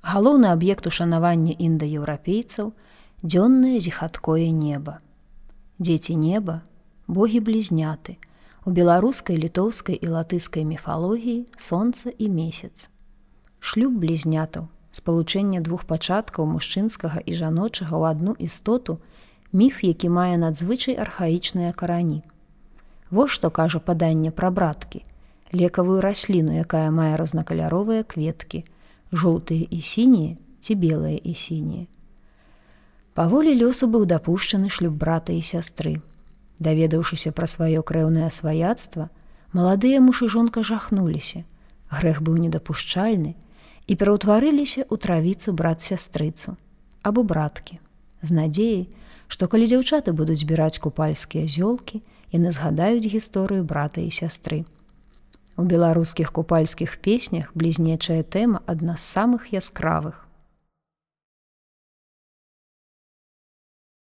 Галоўны аб'ект ушанавання індаеўрапейцаў дзённае зіхаткое неба. Дзеці неба, богі блізняты, у беларускай, літоўскай і латыскай міфалогіі сонца і месяц. Шлюб блізнятаў, спалучэнне двух пачаткаў мужчынскага і жаночага ў адну істоту, міф, які мае надзвычай архаічныя карані. Во што кажа паданне пра браткі, лекавую расліну, якая мае рознакаляровыя кветкі, жоўтыя і сінія ці белыя і сінія. Паволі лёсу быў дапушчаны шлюб брата і сястры. Даведаўшыся пра сваё крэўнае сваяцтва, маладыя муж і жонка жахнуліся. Грэх быў недапушчальны і пераўтварыліся ў травіцу брат сястрыцу або браткі з надзеяй, што калі дзяўчаты будуць збіраць купальскія зёлкі, яны згадаюць гісторыю брата і сястры. У беларускіх купальскіх песнях блізнечая тэма адна з самых яскравых.